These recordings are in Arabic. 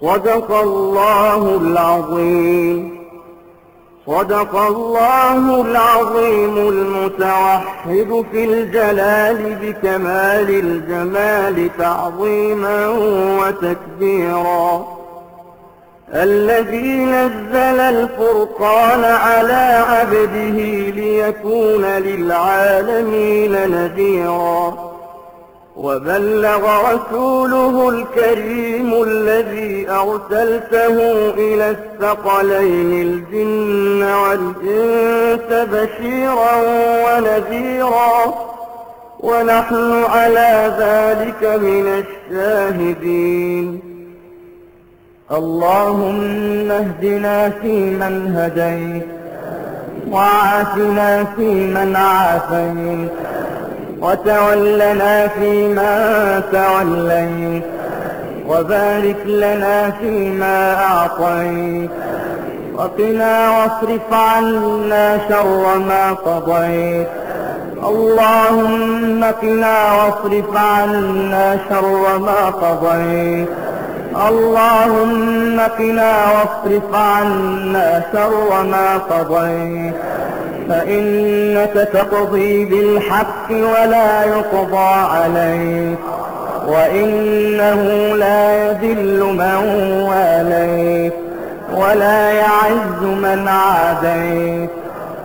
صدق الله العظيم. صدق الله العظيم المتوحد في الجلال بكمال الجمال تعظيما وتكبيرا. الذي نزل الفرقان على عبده ليكون للعالمين نذيرا. وبلغ رسوله الكريم الذي أرسلته إلى الثقلين الجن والإنس بشيرا ونذيرا ونحن على ذلك من الشاهدين. اللهم اهدنا فيمن هديت وعافنا فيمن عافيت. وتولنا فيما توليت وبارك لنا فيما أعطيت وقنا واصرف عنا شر ما قضيت اللهم قنا واصرف عنا شر ما قضيت اللهم قنا واصرف عنا شر ما قضيت فإنك تقضي بالحق ولا يقضى عليك وإنه لا يذل من واليك ولا يعز من عاديت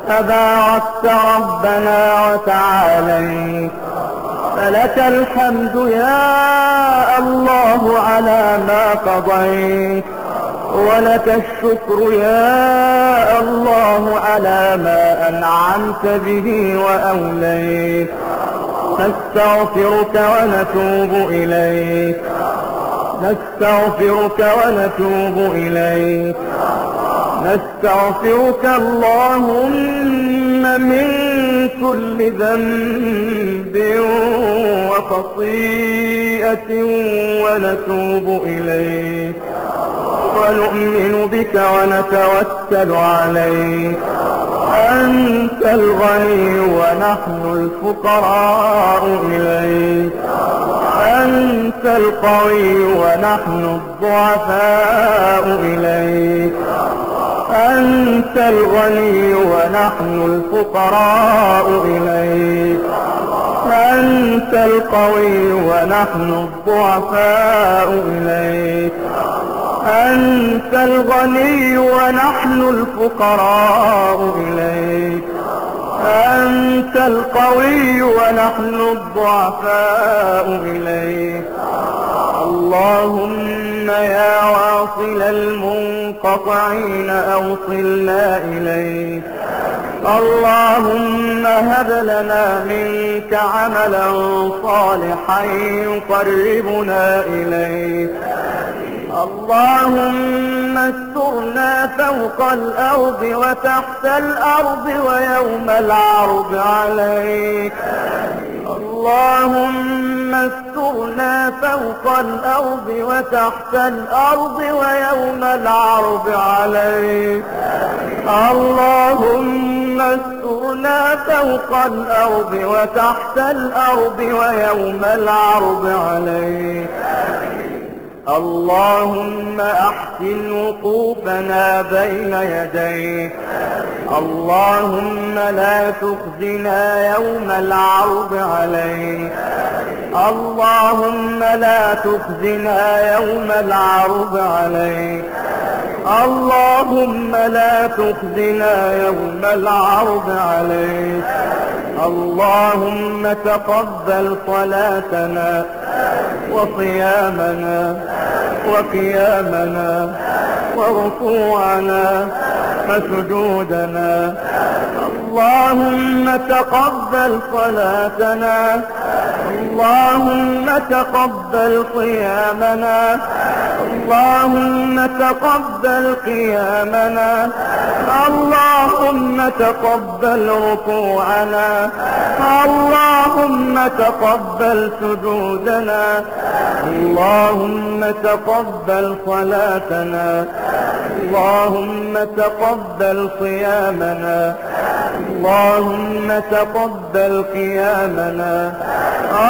تباركت ربنا وتعاليت فلك الحمد يا الله على ما قضيت ولك الشكر يا الله على ما أنعمت به وأوليت. نستغفرك ونتوب إليك. نستغفرك ونتوب إليك. نستغفرك اللهم من كل ذنب وخطيئة ونتوب إليك. ونؤمن بك ونتوكل عليك. أنت الغني ونحن الفقراء إليك. أنت القوي ونحن الضعفاء إليك. أنت الغني ونحن الفقراء إليك. أنت القوي ونحن الضعفاء إليك. أنت الغني ونحن الفقراء إليك. أنت القوي ونحن الضعفاء إليك. اللهم يا واصل المنقطعين أوصلنا إليك. اللهم هب لنا منك عملا صالحا يقربنا إليك. اللهم استرنا فوق الأرض وتحت الأرض ويوم العرض عليك. اللهم استرنا فوق الأرض وتحت الأرض ويوم العرض عليك. اللهم استرنا فوق الأرض وتحت الأرض ويوم العرض عليك. اللهم أحسن وقوفنا بين يديك. اللهم لا تخزنا يوم العرض عليك. اللهم لا تخزنا يوم العرض عليك. اللهم لا تخزنا يوم العرض عليك. اللهم تقبل صلاتنا وصيامنا وقيامنا وركوعنا وسجودنا. اللهم تقبل صلاتنا. اللهم تقبل صيامنا. اللهم تقبل قيامنا. اللهم تقبل ركوعنا. اللهم تقبل سجودنا. اللهم تقبل صلاتنا. اللهم تقبل صيامنا اللهم تقبل قيامنا.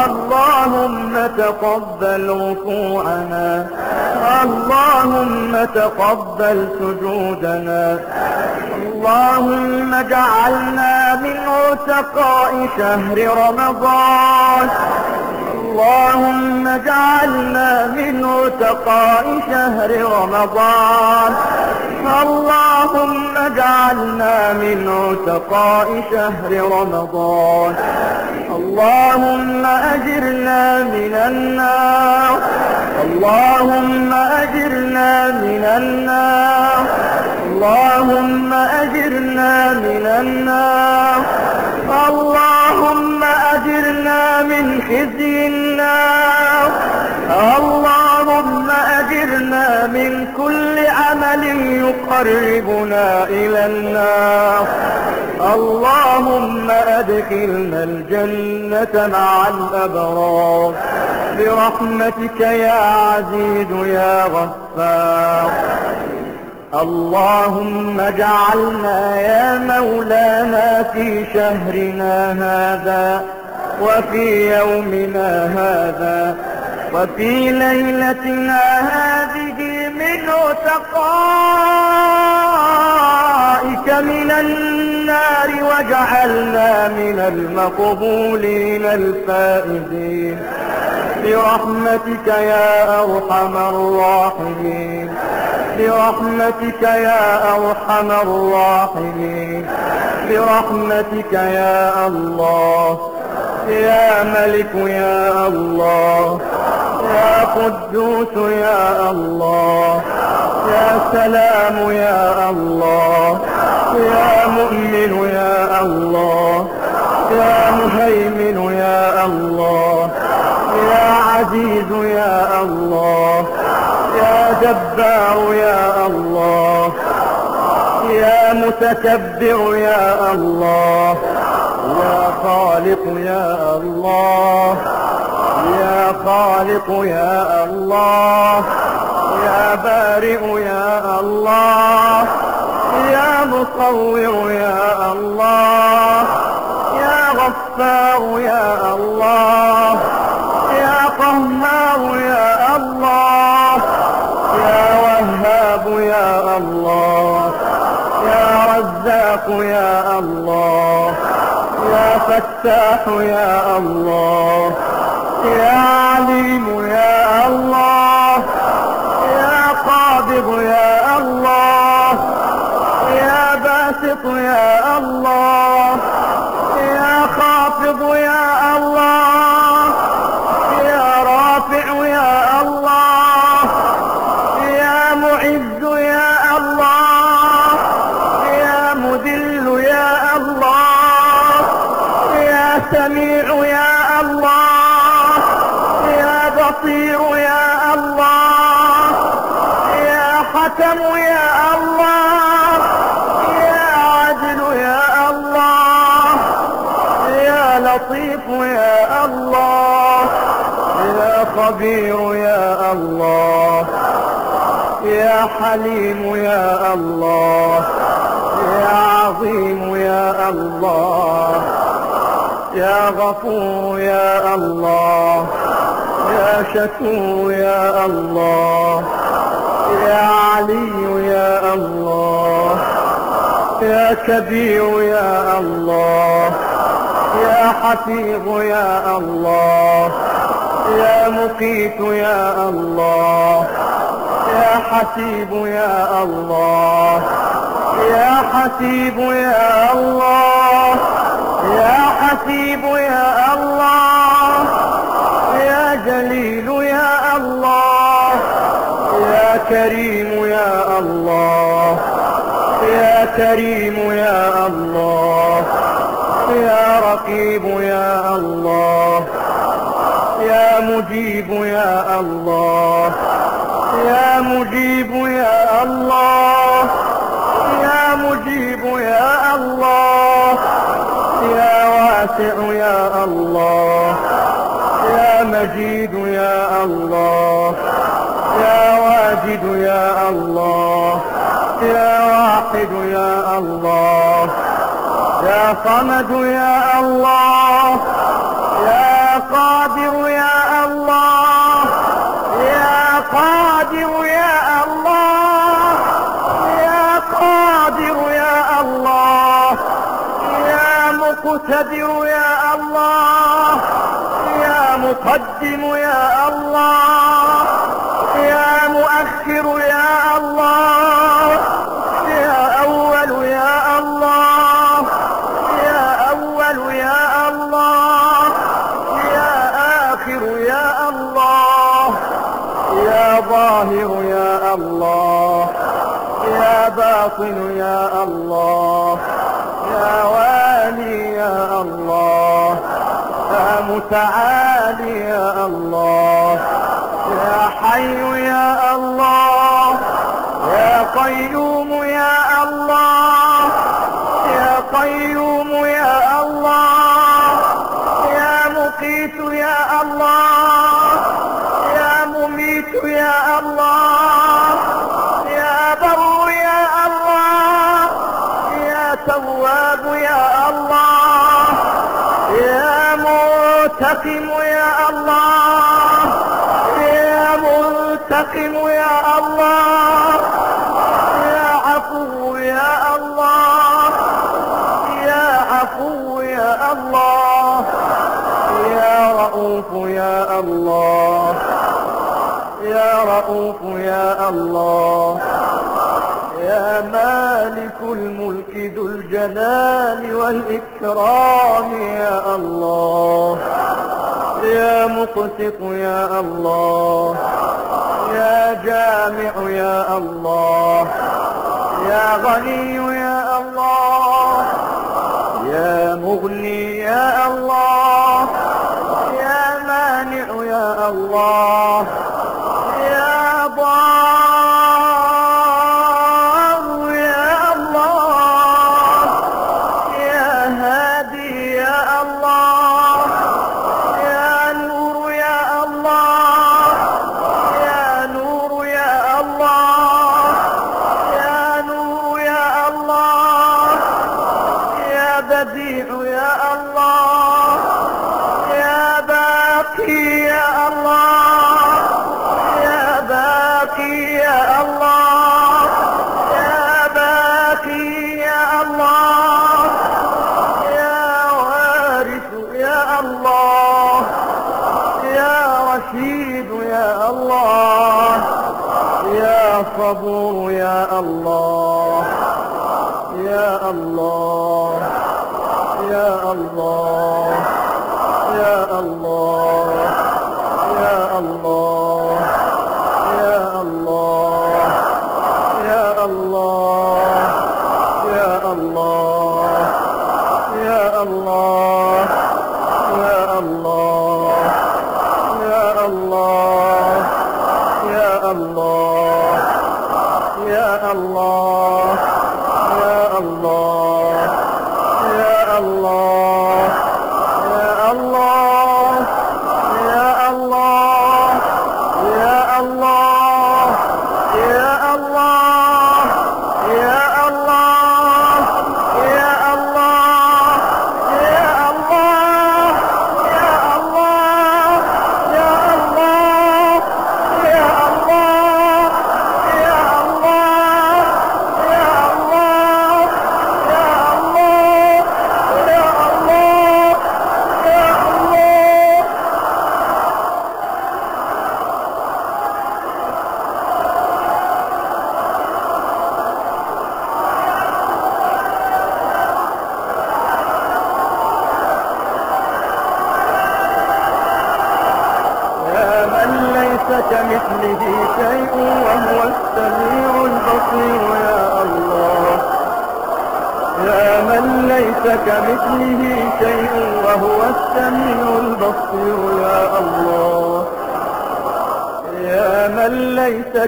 اللهم تقبل ركوعنا. اللهم تقبل سجودنا. اللهم اجعلنا من عتقاء شهر رمضان. اللهم اجعلنا من عتقاء شهر رمضان. اللهم اجعلنا من عتقاء شهر رمضان. اللهم أجرنا من النار. اللهم أجرنا من النار. اللهم أجرنا من النار. اللهم أجرنا من خزي النار. اللهم أجرنا من كل عمل يقربنا إلى النار. اللهم أدخلنا الجنة مع الأبرار. برحمتك يا عزيز يا غفار. اللهم اجعلنا يا مولانا في شهرنا هذا وفي يومنا هذا وفي ليلتنا هذه من من النار واجعلنا من المقبولين الفائزين. برحمتك يا أرحم الراحمين. برحمتك يا أرحم الراحمين. برحمتك يا الله. يا ملك يا الله. يا قدوس يا الله. يا سلام يا الله. يا مؤمن يا الله. يا مهيمن يا الله. يا عزيز يا الله. يا جبار يا الله. يا متكبر يا الله. يا خالق يا الله. يا خالق يا الله. يا بارئ يا الله. يا مصور يا الله يا غفار يا الله يا قهار يا الله يا وهاب يا الله يا رزاق يا الله يا فتاح يا الله يا عليم يا الله يا قابض يا يا الله. خبير يا الله يا حليم يا الله يا عظيم يا الله يا غفور يا الله يا شكور يا الله يا علي يا الله يا كبير يا الله يا حفيظ يا الله. يا مقيت يا الله. يا حسيب يا الله. يا حسيب يا الله. يا حسيب يا الله. يا جليل يا الله. يا كريم يا الله. يا كريم يا الله. يا رقيب يا الله. مجيب يا الله. يا مجيب يا الله. يا مجيب يا الله. يا واسع يا الله. يا مجيد يا الله. يا واجد يا الله. يا واحد يا الله. يا صمد يا الله. يا قادر مقتدر يا الله يا مقدم يا الله يا مؤخر يا الله يا أول يا الله يا أول يا الله يا آخر يا الله يا ظاهر يا الله يا باطن يا الله يا والي متعالي يا الله. يا حي يا الله. يا قيوم منتقم يا الله. يا منتقم يا الله. يا عفو يا الله. يا عفو يا الله. يا رؤوف يا الله. يا رؤوف يا الله. يا مالك الملك ذو الجلال والإكرام يا الله. يا مقسط يا الله يا جامع يا الله يا غني الله.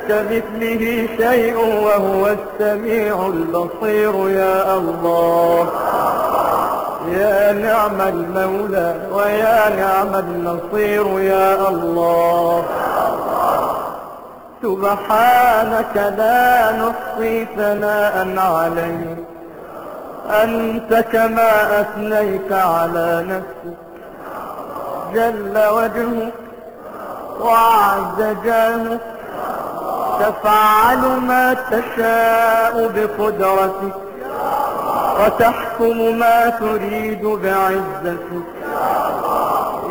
كمثله شيء وهو السميع البصير يا الله. يا نعم المولى ويا نعم النصير يا الله. سبحانك لا نحصي ثناء عليك. أنت كما أثنيت على نفسك. جل وجهك وعز جاهك. تفعل ما تشاء بقدرتك وتحكم ما تريد بعزتك.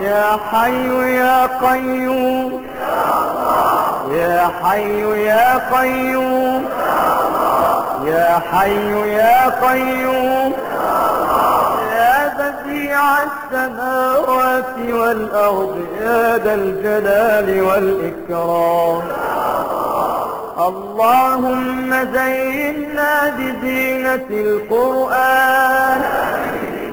يا حي يا قيوم يا حي يا قيوم يا حي يا قيوم. يا بديع السماوات والأرض يا ذا الجلال والإكرام. اللهم زينا بزينة القرآن.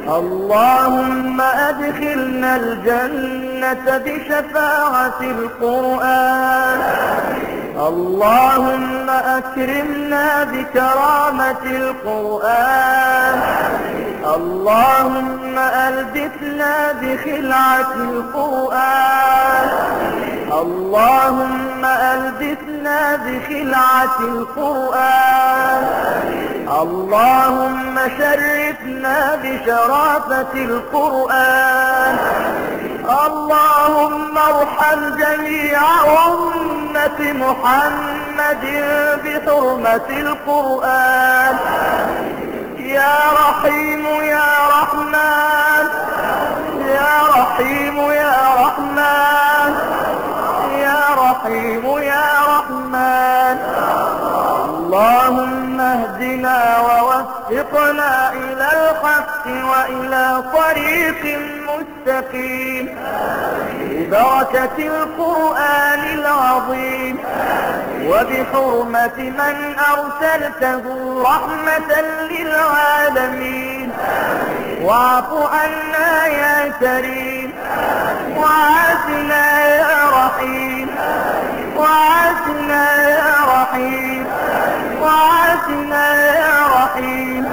اللهم أدخلنا الجنة بشفاعة القرآن. اللهم أكرمنا بكرامة القرآن. اللهم ألبسنا بخلعة القرآن. اللهم ألبسنا بخلعة القرآن. اللهم شرفنا بشرافة القرآن. اللهم ارحم جميع أمة محمد بحرمة القرآن. يا رحيم يا رحمن. يا رحيم يا رحمن. يا رحيم يا رحمن. اللهم اهدنا ووفقنا إلى الحق وإلى طريق مستقيم. ببركة القرآن العظيم. وبحرمة من أرسلته رحمة للعالمين. واعف عنا يا كريم. وعافنا يا رحيم. وعافنا يا رحيم وعافنا يا رحيم.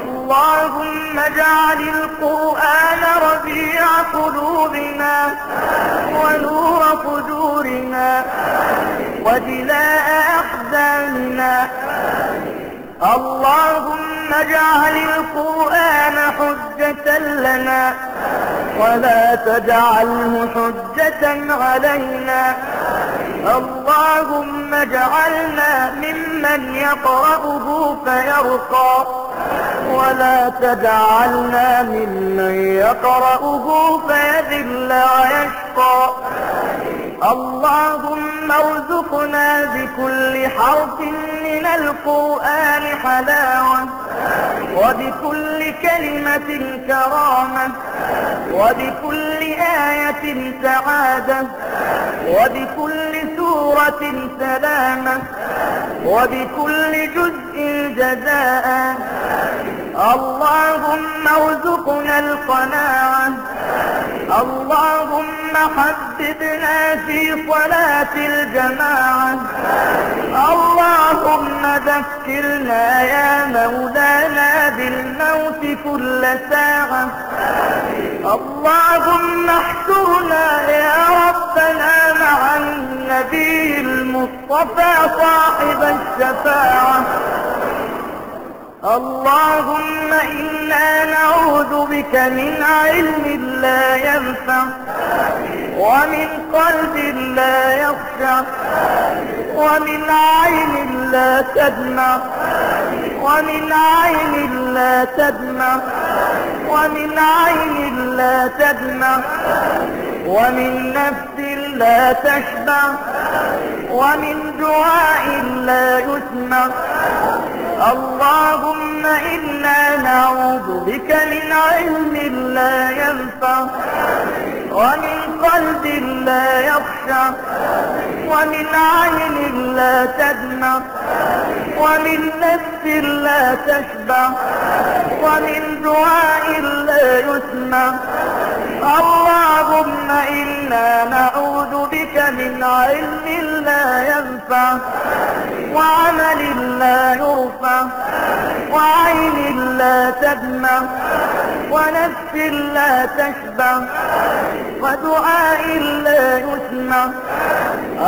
اللهم اجعل القرآن ربيع قلوبنا ونور صدورنا وجلاء أحزاننا. اللهم اجعل القرآن حجة لنا ولا تجعله حجة علينا. اللهم اجعلنا ممن يقرأه فيرقى ولا تجعلنا ممن يقرأه فيذل ويشقى. اللهم ارزقنا بكل حرف من القرآن حلاوة وبكل كلمة كرامة وبكل آية سعادة وبكل سورة سلامة وبكل جزء جزاء اللهم ارزقنا القناعة اللهم حببنا في صلاة الجماعة اللهم ذكرنا يا مولانا بالموت كل ساعة. اللهم احشرنا يا ربنا مع النبي المصطفى صاحب الشفاعة. اللهم إنا نعوذ بك من علم لا ينفع ومن قلب لا يخشع. ومن عين لا تدمع. ومن عين لا تدمع. ومن عين لا تدمع. ومن نفس لا تشبع. ومن دعاء لا يسمع. اللهم إنا نعوذ بك من علم لا ينفع. ومن قلب لا يخشع ومن عين لا تدمع ومن نفس لا تشبع ومن دعاء لا يسمع اللهم إنا نعوذ بك من علم لا ينفع وعمل لا يرفع وعين لا تدمع ونفس لا تشبع ودعاء لا يسمع.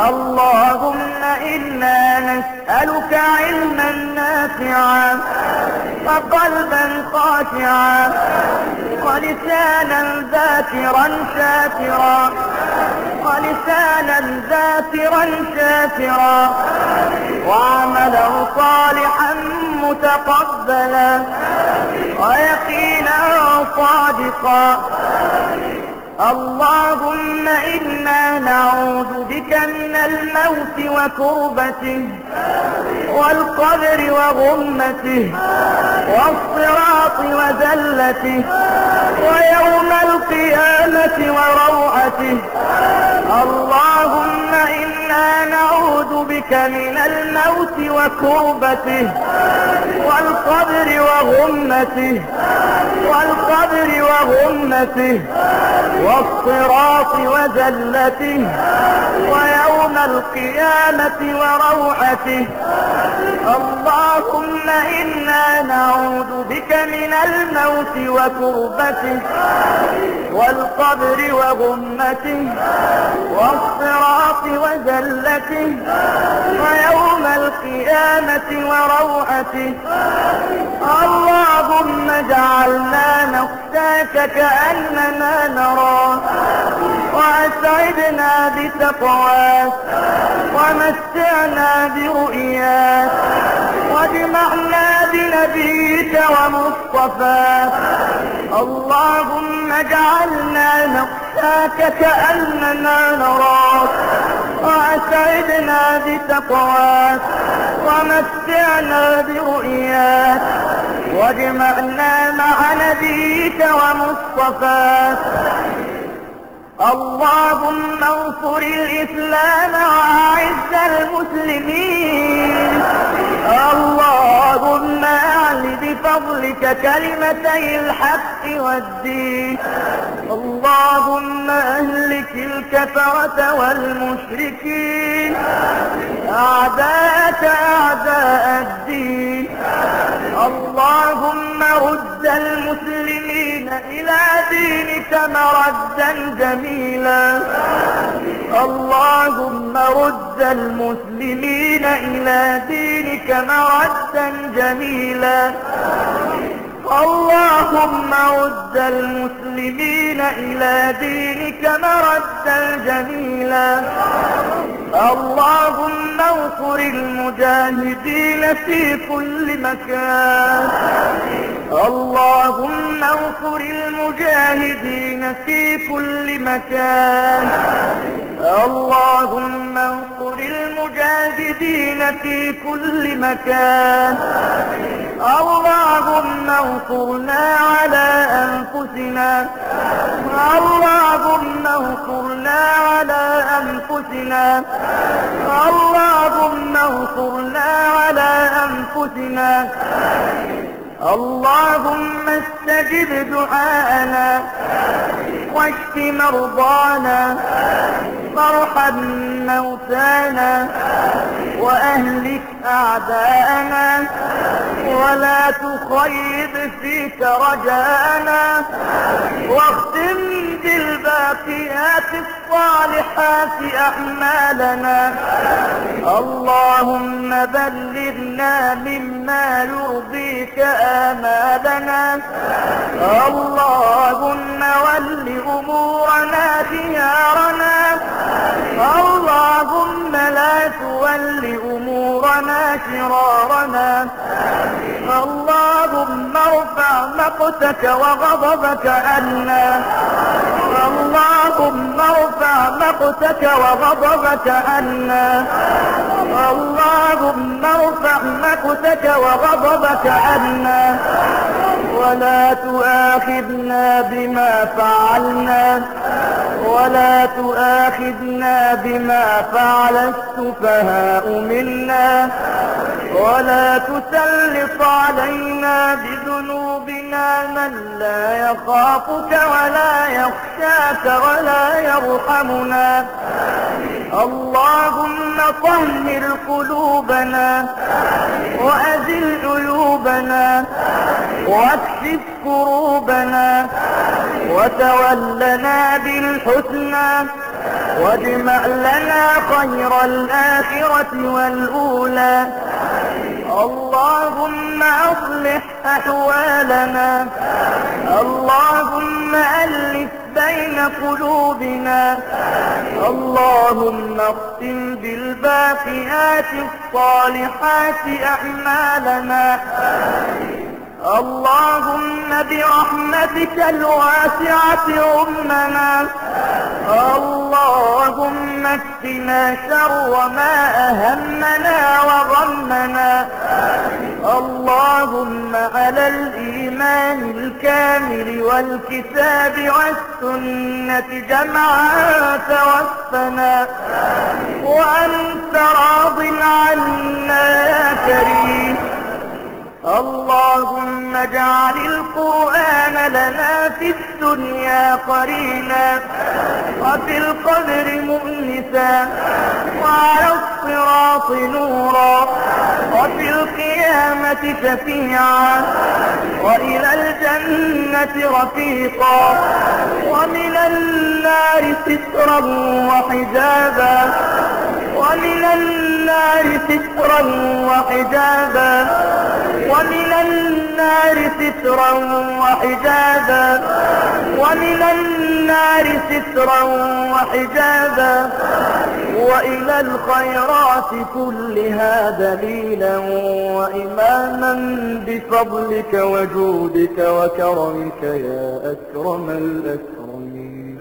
اللهم إنا نسألك علما نافعا وقلبا خاشعا ولسانا ذاكرا شاكرا ولسانا ذاكرا شاكرا. وعملا صالحا متقبلا. ويقينا صادقا. اللهم إنا نعوذ بك من الموت وكربته والقبر وغمته والصراط وزلته ويوم القيامة وروعته. اللهم إنا نعوذ بك من الموت وكربته والقبر وغمته والقبر وغمته والصراط وزلته ويوم القيامة وروعته. اللهم إنا نعوذ بك من الموت وكربته والقبر وغمته والصراط وزلته. ويوم القيامة وروعته. اللهم اجعلنا نخشاك كأننا نراك وأسعدنا بتقواك ومتعنا برؤياك واجمعنا بنبيك ومصطفاك اللهم اجعلنا نخشاك كأننا نراك وأسعدنا بتقواك ومتعنا برؤياك واجمعنا مع نبيك ومصطفاك اللهم انصر الإسلام وأعز المسلمين. اللهم أعل بفضلك كلمتي الحق والدين. اللهم أهلك الكفرة والمشركين. أعداءك أعداء الدين. اللهم رد المسلمين إلى دينك مردا جميلا. اللهم رد المسلمين إلى دينك مردا جميلا. اللهم رد المسلمين إلى دينك مردا جميلا. اللهم انصر المجاهدين في كل مكان. اللهم انصر المجاهدين في كل مكان. اللهم انصر المجاهدين في كل مكان. اللهم انصرنا على أنفسنا. اللهم انصرنا على أنفسنا. اللهم انصرنا على أنفسنا. اللهم استجب دعاءنا. واشف مرضانا وارحم موتانا وأهلك أعداءنا ولا تخيب فيك رجاءنا واختم بالباقيات الصالحات أعمالنا. اللهم بلغنا مما يرضيك آمالنا. اللهم ول أمورنا خيارنا. اللهم لا تول أمورنا شرارنا. اللهم ارفع مقتك وغضبك عنا. اللهم ارفع مقتك وغضبك عنا. اللهم ارفع مقتك وغضبك عنا. ولا تؤاخذنا بما فعلنا. ولا تؤاخذنا بما فعل السفهاء منا. ولا تسلط علينا بذنوبنا من لا يخافك ولا يخشاك ولا يرحمنا. اللهم طهر قلوبنا وأزل عيوبنا واكشف كروبنا وتولنا بالحسنى. واجمع لنا خير الآخرة والأولى. اللهم أصلح أحوالنا. اللهم ألف بين قلوبنا. اللهم اختم بالباقيات الصالحات أعمالنا. اللهم برحمتك الواسعة أمنا. اللهم اكفنا شر ما أهمنا وغمنا. اللهم على الإيمان الكامل والكتاب والسنة جمعا توفنا. وأنت راض عنا يا كريم. اللهم اجعل القرآن لنا في الدنيا قرينا وفي القبر مؤنسا وعلى الصراط نورا وفي القيامة شفيعا وإلى الجنة رفيقا ومن النار سترا وحجابا ومن النار سترا وحجابا. ومن النار سترا وحجابا. ومن النار سترا وحجابا. وإلى الخيرات كلها دليلا وإماما بفضلك وجودك وكرمك يا أكرم الأكرمين.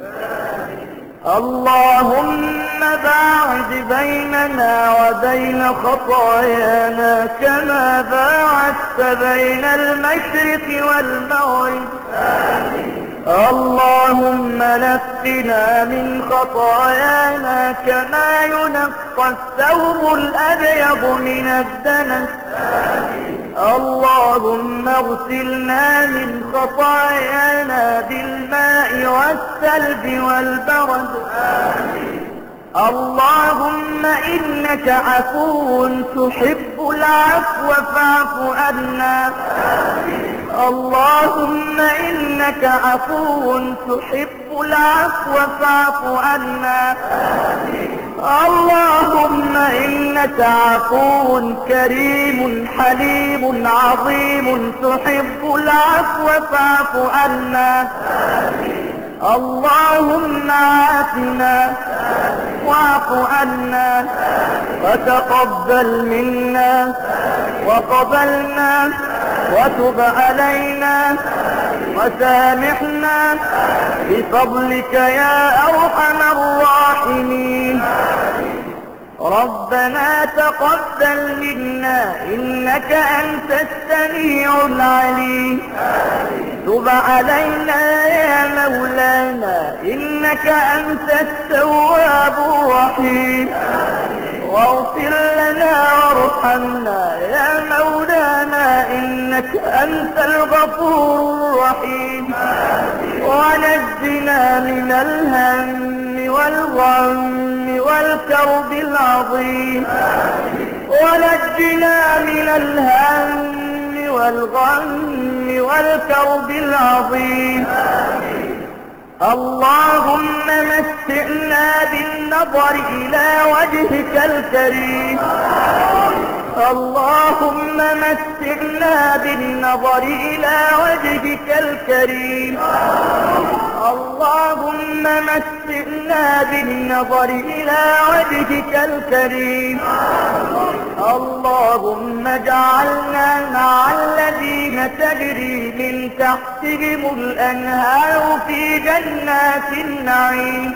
اللهم باعد بيننا وبين خطايانا كما باعدت بين المشرق والمغرب. اللهم نفنا من خطايانا كما ينقى الثوب الأبيض من الدنس. اللهم اغسلنا من خطايانا بالماء والثلج والبرد. اللهم إنك عفو تحب العفو فاعف عنا. اللهم إنك عفو تحب العفو فاعف عنا. اللهم إنك عفو كريم حليم عظيم تحب العفو فاعف عنا. اللهم عافنا واعف عنا. وتقبل منا وقبلنا وتب علينا. وسامحنا بفضلك يا أرحم الراحمين. ربنا تقبل منا إنك أنت السميع العليم. تب علينا يا مولانا إنك أنت التواب الرحيم. واغفر لنا وارحمنا. يا مولانا إنك أنت الغفور الرحيم. ونجنا من الهم والغم والكرب العظيم. ونجنا من الهم والغم والكرب العظيم. اللهم متعنا بالنظر إلى وجهك الكريم. اللهم متعنا بالنظر إلى وجهك الكريم. اللهم متعنا بالنظر إلى وجهك الكريم. اللهم اجعلنا مع الذين تجري من تحتهم الأنهار في جنات النعيم.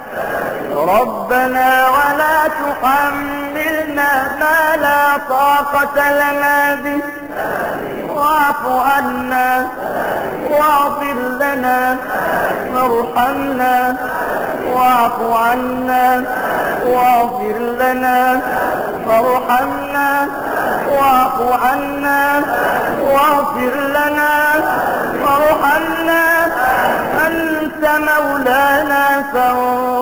ربنا ولا تحملنا ما لا طاقة لنا به. واعف عنا واغفر لنا وارحمنا. واعف عنا واغفر لنا وارحمنا. واعف عنا واغفر لنا وارحمنا.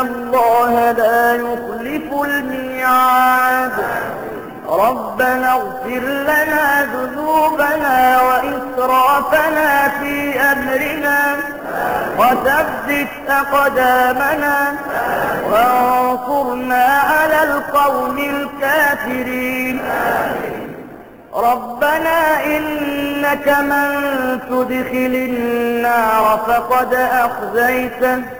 الله لا يخلف الميعاد. ربنا اغفر لنا ذنوبنا وإسرافنا في أمرنا. وثبت أقدامنا. وانصرنا على القوم الكافرين. ربنا إنك من تدخل النار فقد أخزيته.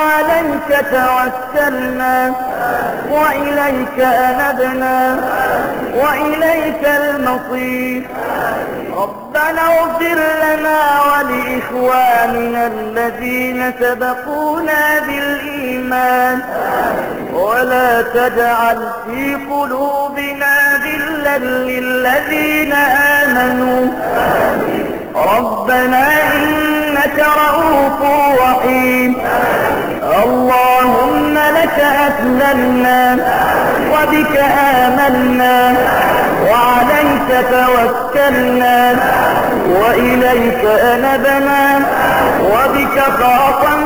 عليك توكلنا وإليك أنبنا. وإليك المصير. ربنا اغفر لنا ولإخواننا الذين سبقونا بالإيمان. ولا تجعل في قلوبنا غلا للذين آمنوا. ربنا إنك رؤوف رحيم. اللهم لك أسلمنا وبك آمنا وعليك توكلنا وإليك أنبنا وبك خاصمنا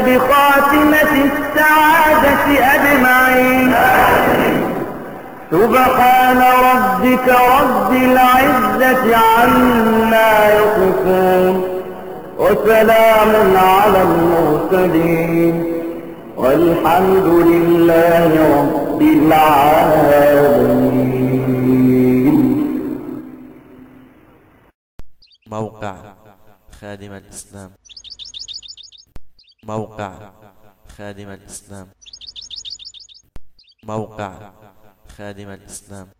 بخاتمة السعادة أجمعين. سبحان ربك رب العزة عما يصفون وسلام على المرسلين. والحمد لله رب العالمين. موقع خادم الإسلام. موقع خادم الإسلام. موقع خادم الإسلام.